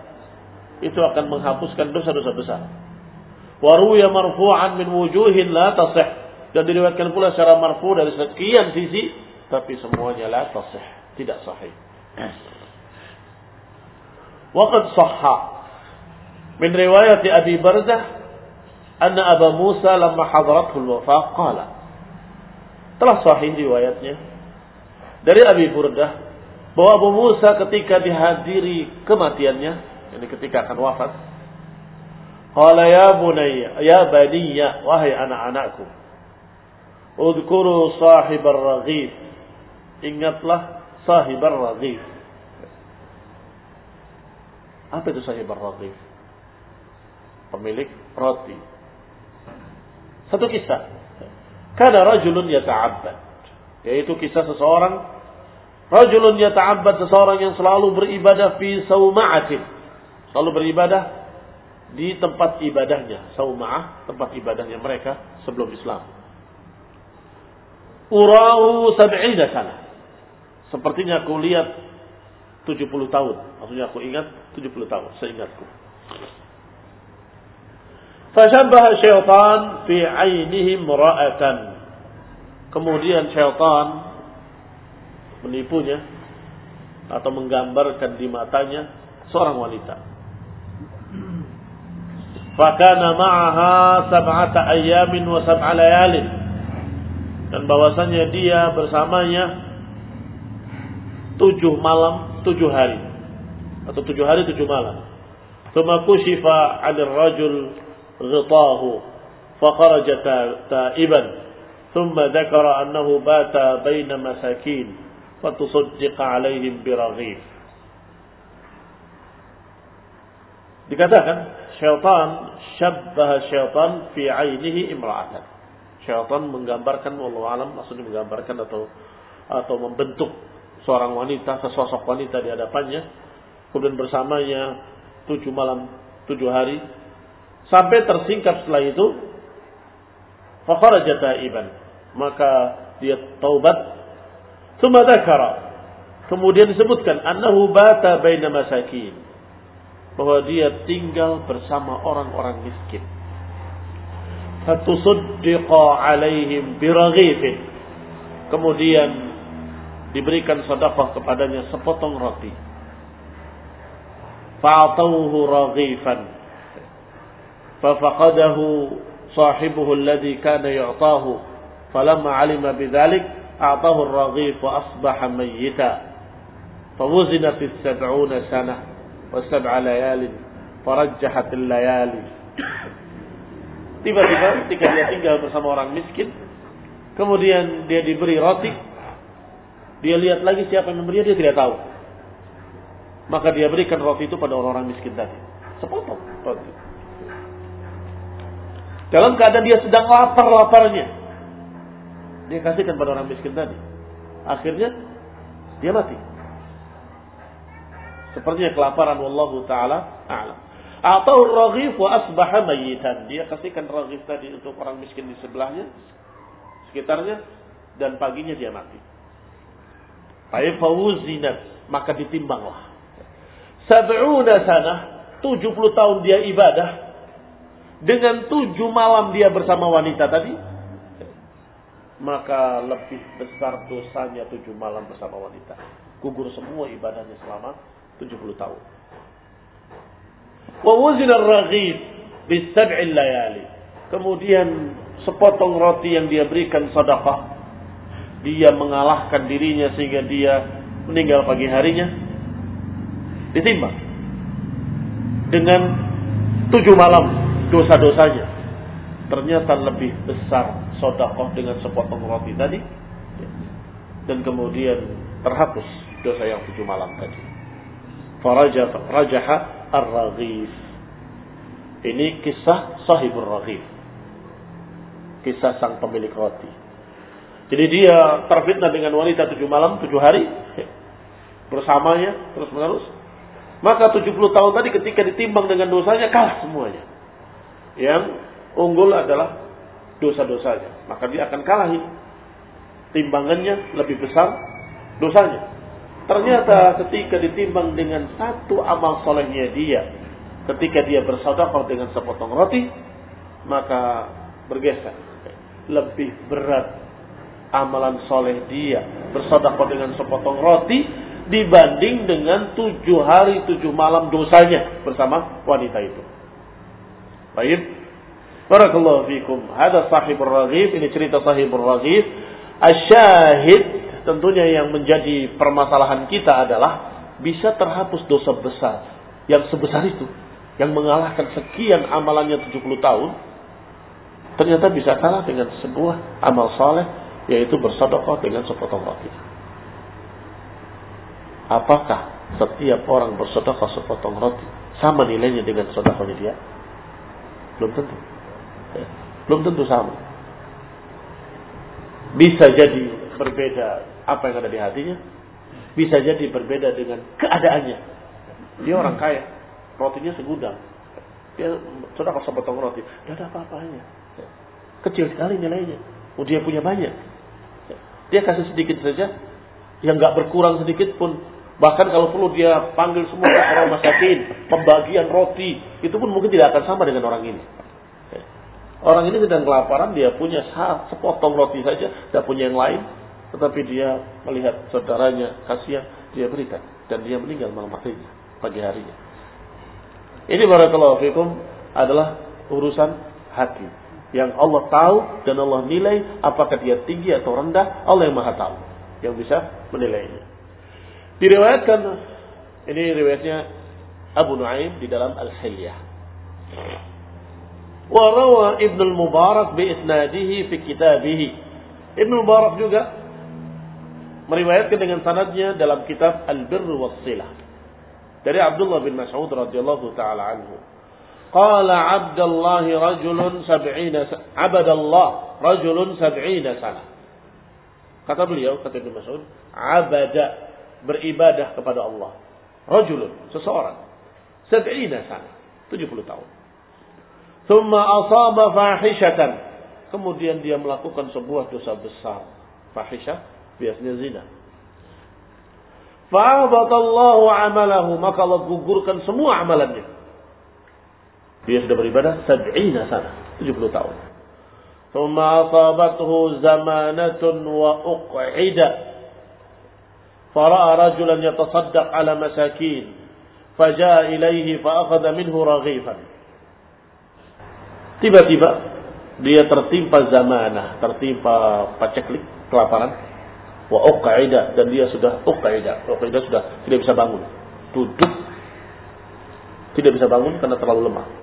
itu akan menghapuskan dosa-dosa besar. Waruya marfu'an min wujuhin la tasih. Dan diriwayatkan pula secara marfu dari sekian sisi tapi semuanya la tasih, tidak sahih. Waqad sahha min riwayat Abi Barzah anna Abu Musa lamma hadarathu al-wafa qala telah sahih riwayatnya dari Abi Burdah bahwa Abu Musa ketika dihadiri kematiannya ini ketika akan wafat qala ya bunayya ya baniya wahai anak-anakku udhkuru sahib ar-raghib ingatlah sahibar raghif. Apa itu sahibar raghif? Pemilik roti. Satu kisah. Kada rajulun yata'abbad. Yaitu kisah seseorang. Rajulun yata'abbad seseorang yang selalu beribadah fi sawma'atin. Selalu beribadah di tempat ibadahnya. Sawma'ah, tempat ibadahnya mereka sebelum Islam. Urahu sab'ina sana. Sepertinya aku lihat 70 tahun. Maksudnya aku ingat 70 tahun. Seingatku. Fashabbah syaitan fi ainihi mura'atan. Kemudian syaitan menipunya atau menggambarkan di matanya seorang wanita. Fakana ma'aha sab'ata ayamin wa sab'a layalin. Dan bahwasanya dia bersamanya tujuh malam, tujuh hari. Atau tujuh hari, tujuh malam. ثم كشف عن الرجل غطاه فخرج تائبا ثم ذكر أنه بات بين مساكين فتصدق عليهم برغيف dikatakan syaitan syabbaha syaitan fi ainihi imra'atan. Syaitan menggambarkan Allah alam maksudnya menggambarkan atau atau membentuk seorang wanita, sesosok wanita di hadapannya, kemudian bersamanya tujuh malam, tujuh hari, sampai tersingkap setelah itu, fakaraja iban, maka dia taubat, thumma kemudian disebutkan, annahu bata baina masakin, bahwa dia tinggal bersama orang-orang miskin. Fatusuddiqa alaihim biraghifin. Kemudian diberikan sedekah kepadanya sepotong roti. Fa'atauhu raghifan. Fafaqadahu sahibuhu alladhi kana yu'tahu. Falamma 'alima bidzalik a'tahu ar-raghif wa asbaha mayyita. Fawuzinat as-sab'una sanah sab'a layalin. Farajjahat al-layali. Tiba-tiba ketika dia tinggal bersama orang miskin, kemudian dia diberi roti, dia lihat lagi siapa yang memberi dia tidak tahu. Maka dia berikan roti itu pada orang-orang miskin tadi. Sepotong roti. Dalam keadaan dia sedang lapar-laparnya. Dia kasihkan pada orang miskin tadi. Akhirnya dia mati. Sepertinya kelaparan wallahu taala a'lam. Atau raghif wa asbaha mayitan. Dia kasihkan raghif tadi untuk orang miskin di sebelahnya, sekitarnya dan paginya dia mati. Fawuzinat. Maka ditimbanglah. Sab'una sana. 70 tahun dia ibadah. dengan tujuh malam dia bersama wanita tadi, maka lebih besar dosanya tujuh malam bersama wanita. Gugur semua ibadahnya selama 70 tahun. Wa wuzina raghib bis sab'il layali. Kemudian sepotong roti yang dia berikan sedekah dia mengalahkan dirinya sehingga dia meninggal pagi harinya ditimbang dengan tujuh malam dosa-dosanya ternyata lebih besar sodakoh dengan sepotong roti tadi dan kemudian terhapus dosa yang tujuh malam tadi farajaha ar-raghif ini kisah sahibur raghif kisah sang pemilik roti jadi dia terfitnah dengan wanita tujuh malam tujuh hari [laughs] bersamanya terus menerus maka 70 tahun tadi ketika ditimbang dengan dosanya kalah semuanya. Yang unggul adalah dosa-dosanya. Maka dia akan kalah ini. Timbangannya lebih besar dosanya. Ternyata ketika ditimbang dengan satu amal solehnya dia. Ketika dia bersedekah dengan sepotong roti. Maka bergeser. Lebih berat amalan soleh dia. Bersedekah dengan sepotong roti dibanding dengan tujuh hari tujuh malam dosanya bersama wanita itu. Baik. Barakallahu fikum. Ada sahibur raghib. Ini cerita sahibur raghib. Asyahid tentunya yang menjadi permasalahan kita adalah bisa terhapus dosa besar yang sebesar itu yang mengalahkan sekian amalannya 70 tahun ternyata bisa kalah dengan sebuah amal saleh yaitu bersedekah dengan sepotong roti. Apakah setiap orang bersedekah sepotong roti sama nilainya dengan sedekahnya dia? Belum tentu. Ya. Belum tentu sama. Bisa jadi berbeda apa yang ada di hatinya. Bisa jadi berbeda dengan keadaannya. Dia orang kaya, rotinya segudang. Dia sudah sepotong roti, tidak ada apa-apanya. Ya. Kecil sekali nilainya. Oh, dia punya banyak. Ya. Dia kasih sedikit saja, yang nggak berkurang sedikit pun Bahkan kalau perlu dia panggil semua orang masakin, pembagian roti, itu pun mungkin tidak akan sama dengan orang ini. Orang ini sedang kelaparan, dia punya sepotong roti saja, tidak punya yang lain. Tetapi dia melihat saudaranya kasihan, dia berikan. Dan dia meninggal malam harinya, pagi harinya. Ini barakallahu fikum adalah urusan hati. Yang Allah tahu dan Allah nilai apakah dia tinggi atau rendah, Allah yang maha tahu. Yang bisa menilainya. Diriwayatkan ini riwayatnya Abu Nuaim di dalam Al-Hilyah. Wa rawa Ibn al-Mubarak bi isnadihi fi kitabih. Ibn al-Mubarak juga meriwayatkan dengan sanadnya dalam kitab Al-Birr was Silah dari Abdullah bin Mas'ud radhiyallahu taala anhu. Qala Abdullah rajulun 70 abadallah rajulun 70 sana. Kata beliau kata Ibnu Mas'ud, abada beribadah kepada Allah. Rajulun seseorang 70 sana, 70 tahun. Thumma asaba fahishatan. Kemudian dia melakukan sebuah dosa besar. Fahishah biasanya zina. Fa'abatallahu amalahu, maka Allah gugurkan semua amalannya. Dia sudah beribadah sab'ina sana, 70 tahun. Thumma asabathu zamanatun wa uq'ida. Fara'a rajulan yatasaddaq ala masakin. Faja'a ilaihi fa'akhadha minhu raghifan. Tiba-tiba dia tertimpa zamanah, tertimpa paceklik, kelaparan wa uqaida dan dia sudah uqaida uqaida sudah tidak bisa bangun duduk tidak bisa bangun karena terlalu lemah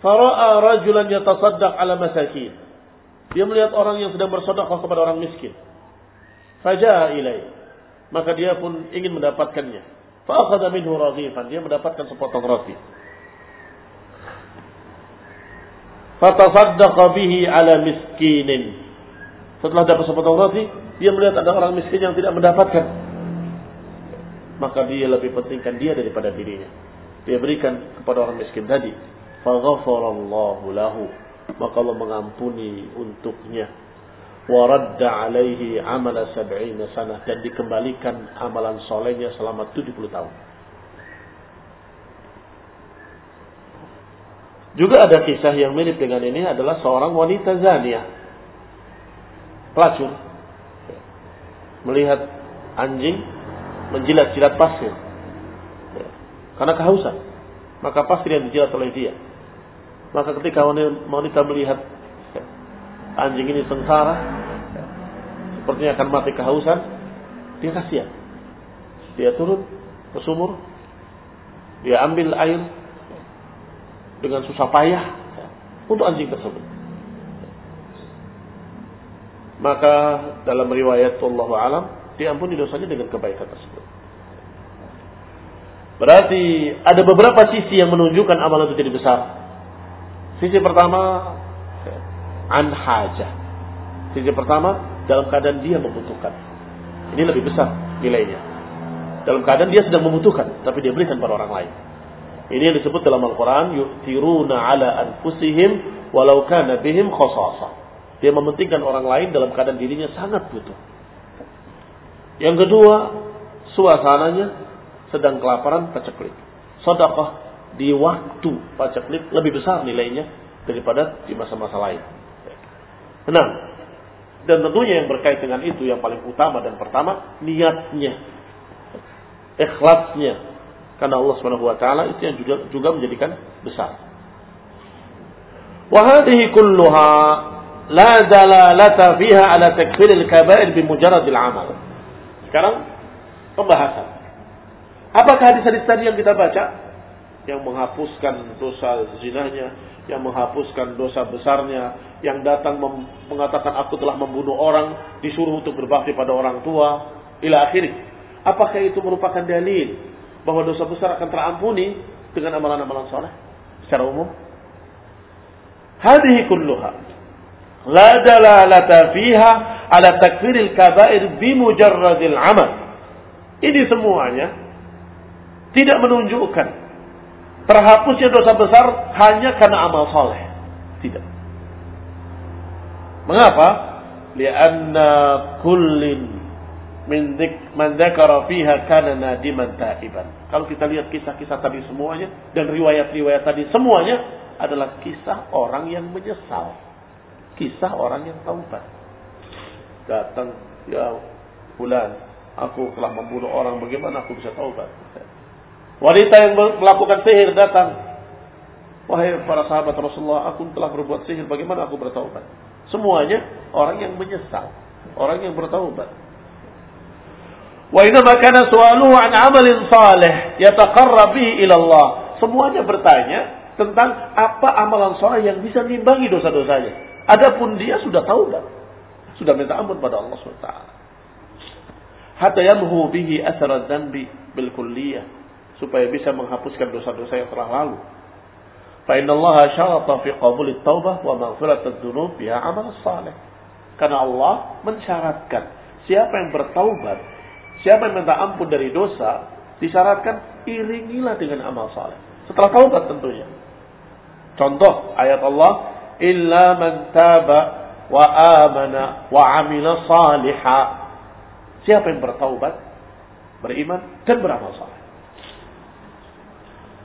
Fara'a rajulan yatasaddaq ala masakin. Dia melihat orang yang sedang bersedekah kepada orang miskin. Faja'a ilai. Maka dia pun ingin mendapatkannya. Fa'akhadha minhu raghifan. Dia mendapatkan sepotong roti. Fatasaddaqa bihi ala miskinin. Setelah dapat sepotong roti, dia melihat ada orang miskin yang tidak mendapatkan. Maka dia lebih pentingkan dia daripada dirinya. Dia berikan kepada orang miskin tadi. Faghafarallahu lahu. Maka Allah mengampuni untuknya waradda alaihi amala sab'ina sanah dan dikembalikan amalan solehnya selama 70 tahun. Juga ada kisah yang mirip dengan ini adalah seorang wanita zania. Pelacur. Melihat anjing menjilat-jilat pasir. Karena kehausan. Maka pasir yang dijilat oleh dia. Maka ketika wanita melihat anjing ini sengsara, sepertinya akan mati kehausan, dia kasihan. Dia turun ke sumur, dia ambil air dengan susah payah untuk anjing tersebut. Maka dalam riwayat Allah alam diampuni dosanya dengan kebaikan tersebut. Berarti ada beberapa sisi yang menunjukkan amalan itu jadi besar. Sisi pertama an hajah. Sisi pertama dalam keadaan dia membutuhkan. Ini lebih besar nilainya. Dalam keadaan dia sedang membutuhkan, tapi dia berikan pada orang lain. Ini yang disebut dalam Al-Quran, yu'tiruna ala anfusihim walau kana bihim khasasa. Dia mementingkan orang lain dalam keadaan dirinya sangat butuh. Yang kedua, suasananya sedang kelaparan paceklik. Sedekah di waktu paceklik lebih besar nilainya daripada di masa-masa lain. Nah, dan tentunya yang berkait dengan itu yang paling utama dan pertama niatnya, ikhlasnya, karena Allah taala itu yang juga juga menjadikan besar. Wa kulluha la dalalata fiha ala takfir al-kaba'ir bi mujarrad al-amal. Sekarang pembahasan. Apakah hadis-hadis tadi yang kita baca yang menghapuskan dosa zinanya, yang menghapuskan dosa besarnya, yang datang mengatakan aku telah membunuh orang, disuruh untuk berbakti pada orang tua, ila akhirnya. Apakah itu merupakan dalil bahwa dosa besar akan terampuni dengan amalan-amalan soleh secara umum. Hadhihi kulluha la dalalata fiha ala takfiril kabair bimujarradil amal. Ini semuanya tidak menunjukkan terhapusnya dosa besar hanya karena amal soleh. Tidak. Mengapa? Lianna kullin min man dzakara fiha kana nadiman taiban. Kalau kita lihat kisah-kisah tadi semuanya dan riwayat-riwayat tadi semuanya adalah kisah orang yang menyesal. Kisah orang yang taubat. Datang ya bulan aku telah membunuh orang bagaimana aku bisa taubat? Wanita yang melakukan sihir datang. Wahai para sahabat Rasulullah, aku telah berbuat sihir, bagaimana aku bertaubat? Semuanya orang yang menyesal, orang yang bertaubat. Wa inama kana su'aluhu an amalin salih yataqarrab ila Allah. Semuanya bertanya tentang apa amalan saleh yang bisa nimbangi dosa-dosanya. Adapun dia sudah taubat. Sudah minta ampun pada Allah SWT. Hatta yamhu bihi athara dzanbi bil kulliyah supaya bisa menghapuskan dosa-dosa yang telah lalu. Fa Allah syarata fi qabul taubah wa maghfirat ad-dzunub biha amal salih. Karena Allah mensyaratkan siapa yang bertaubat Siapa yang minta ampun dari dosa, disyaratkan iringilah dengan amal saleh. Setelah taubat tentunya. Contoh ayat Allah, illa man taba wa amana wa amila salihah. Siapa yang bertaubat, beriman dan beramal saleh.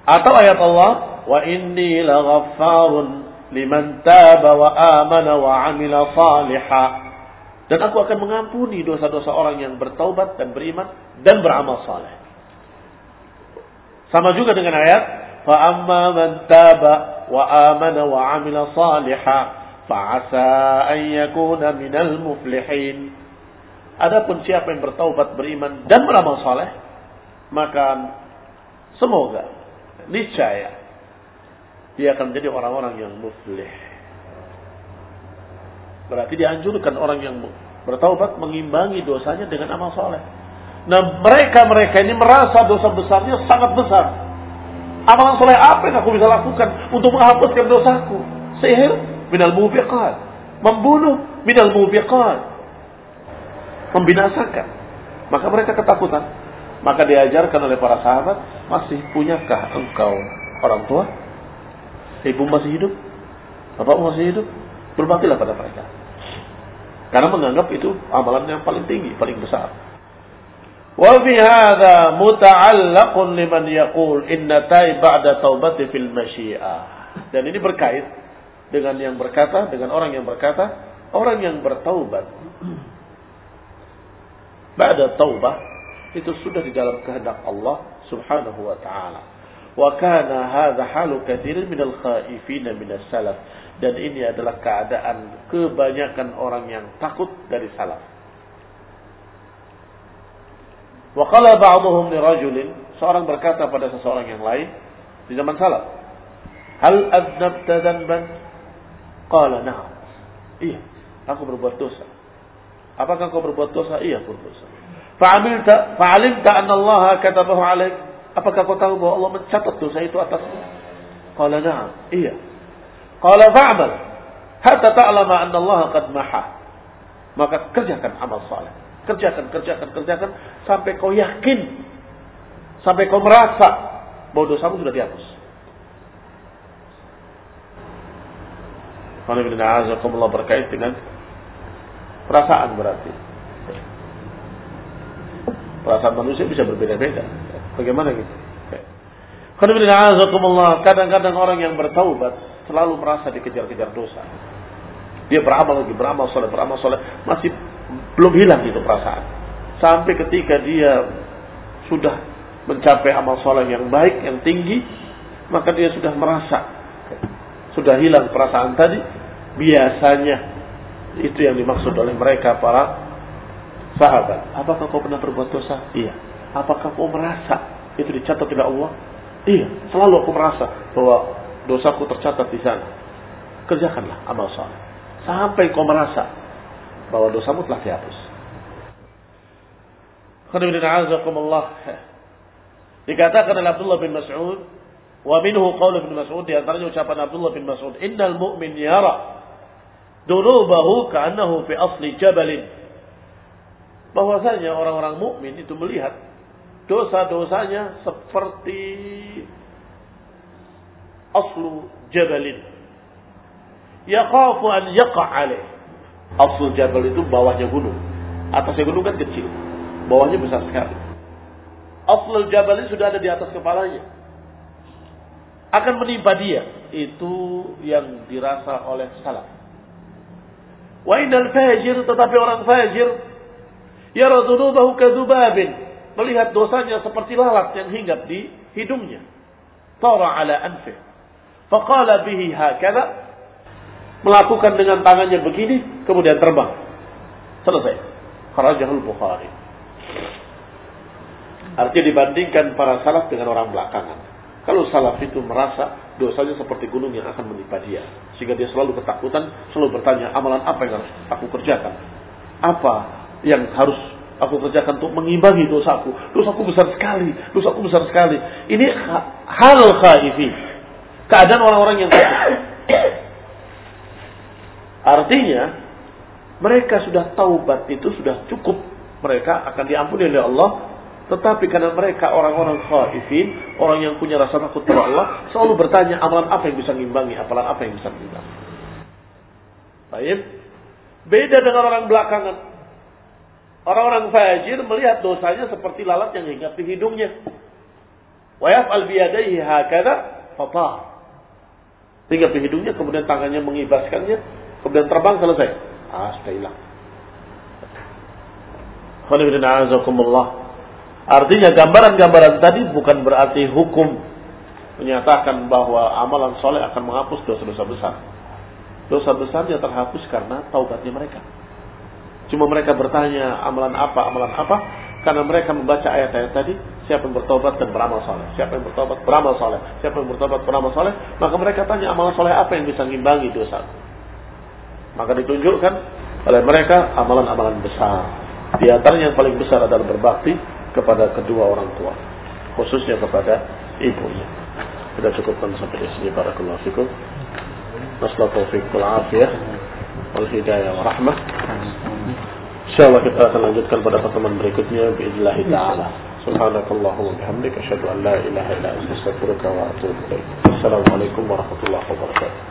Atau ayat Allah, wa inni laghaffarun liman taba wa amana wa amila salihah. Dan aku akan mengampuni dosa-dosa orang yang bertaubat dan beriman dan beramal saleh. Sama juga dengan ayat فَأَمَّا مَنْ تَابَ وَآمَنَ وَعَمِلَ صَالِحًا فَعَسَىٰ أَنْ يَكُونَ مِنَ الْمُفْلِحِينَ Adapun siapa yang bertaubat, beriman dan beramal saleh, maka semoga niscaya dia akan menjadi orang-orang yang muflih. Berarti dianjurkan orang yang bertaubat mengimbangi dosanya dengan amal soleh. Nah mereka-mereka ini merasa dosa besarnya sangat besar. Amalan soleh apa yang aku bisa lakukan untuk menghapuskan dosaku? Sihir minal mubiqat. Membunuh minal mubiqat. Membinasakan. Maka mereka ketakutan. Maka diajarkan oleh para sahabat, masih punyakah engkau orang tua? Ibu masih hidup? Bapakmu masih hidup? Berbaktilah pada mereka. Karena menganggap itu amalan yang paling tinggi, paling besar. Fi muta'allaqun liman yaqul inna ta'i ba'da taubati fil masyi'ah. Dan ini berkait dengan yang berkata, dengan orang yang berkata, orang yang bertaubat. Ba'da taubah itu sudah di dalam kehendak Allah Subhanahu wa taala. Wa kana hadha halu katsirin minal khaifin minas salaf. Dan ini adalah keadaan kebanyakan orang yang takut dari salaf. Wa qala ba'dhum li rajulin, seorang berkata pada seseorang yang lain di zaman salaf, "Hal adnabta dhanban?" Qala, "Na'am." Iya, aku berbuat dosa. Apakah kau berbuat dosa? Iya, aku berbuat dosa. Fa'amilta fa'alimta anna Allah katabahu alaik. Apakah kau tahu bahwa Allah mencatat dosa itu atasmu? Qala na'am. Iya. Qala fa'amal hatta ta'lama anna Allah qad maha. Maka kerjakan amal saleh. Kerjakan, kerjakan, kerjakan sampai kau yakin sampai kau merasa bahwa dosamu sudah dihapus. Alhamdulillah berkait dengan perasaan berarti. Perasaan manusia bisa berbeda-beda. Bagaimana gitu? Kadang-kadang orang yang bertaubat selalu merasa dikejar-kejar dosa. Dia beramal lagi, beramal soleh, beramal soleh. Masih belum hilang itu perasaan. Sampai ketika dia sudah mencapai amal soleh yang baik, yang tinggi, maka dia sudah merasa sudah hilang perasaan tadi. Biasanya itu yang dimaksud oleh mereka para sahabat, apakah kau pernah berbuat dosa? Iya. Apakah kau merasa itu dicatat oleh Allah? Iya. Selalu aku merasa bahwa dosaku tercatat di sana. Kerjakanlah amal soleh. Sampai kau merasa bahwa dosamu telah dihapus. Dikatakan oleh Abdullah bin Mas'ud, wa minhu qaul bin Mas'ud di antaranya ucapan Abdullah bin Mas'ud, "Innal mu'min yara dunubahu ka'annahu fi asli jabalin." bahwasanya orang-orang mukmin itu melihat dosa-dosanya seperti aslu jabalin. Yaqafu an yaqa' alaih. Aslu jabal itu bawahnya gunung. Atasnya gunung kan kecil. Bawahnya besar sekali. Aslu jabal itu sudah ada di atas kepalanya. Akan menimpa dia. Itu yang dirasa oleh salaf. Wa innal fajir tetapi orang fajir Yara dunubahu kadubabin. Melihat dosanya seperti lalat yang hinggap di hidungnya. Tara ala anfih. Faqala bihi hakala. Melakukan dengan tangannya begini. Kemudian terbang. Selesai. Kharajahul Bukhari. Artinya dibandingkan para salaf dengan orang belakangan. Kalau salaf itu merasa dosanya seperti gunung yang akan menimpa dia. Sehingga dia selalu ketakutan, selalu bertanya, amalan apa yang harus aku kerjakan? Apa yang harus aku kerjakan untuk mengimbangi dosaku. Dosaku besar sekali, dosaku besar sekali. Ini hal khaifi. Keadaan orang-orang yang takut. Artinya, mereka sudah taubat itu sudah cukup. Mereka akan diampuni oleh Allah. Tetapi karena mereka orang-orang khaifin, orang yang punya rasa takut kepada Allah, selalu bertanya amalan apa yang bisa mengimbangi, amalan apa yang bisa mengimbangi. Baik. Beda dengan orang belakangan. Orang-orang fajir melihat dosanya seperti lalat yang hinggap di hidungnya. Wa yaf'al biyadaihi hakada fatah. Hinggap di hidungnya, kemudian tangannya mengibaskannya, kemudian terbang selesai. Ah, sudah hilang. Artinya gambaran-gambaran tadi bukan berarti hukum menyatakan bahwa amalan soleh akan menghapus dosa-dosa besar. Dosa besarnya terhapus karena taubatnya mereka. Cuma mereka bertanya amalan apa, amalan apa, karena mereka membaca ayat-ayat tadi, siapa yang bertobat dan beramal soleh, siapa yang bertobat beramal soleh, siapa yang bertobat beramal soleh, maka mereka tanya amalan soleh apa yang bisa mengimbangi dosa. Maka ditunjukkan oleh mereka amalan-amalan besar. Di antaranya yang paling besar adalah berbakti kepada kedua orang tua, khususnya kepada ibunya. Kita cukupkan sampai di sini. Barakallahu fikum. Nasla taufiq wal afiyah wal hidayah wa rahmah. Insyaallah kita akan lanjutkan pada pertemuan berikutnya باذنillah taala. Subhanakallahumma bihamdika asyhadu an la ilaha illa anta astaghfiruka wa atubu ilaik. Assalamualaikum warahmatullahi wabarakatuh.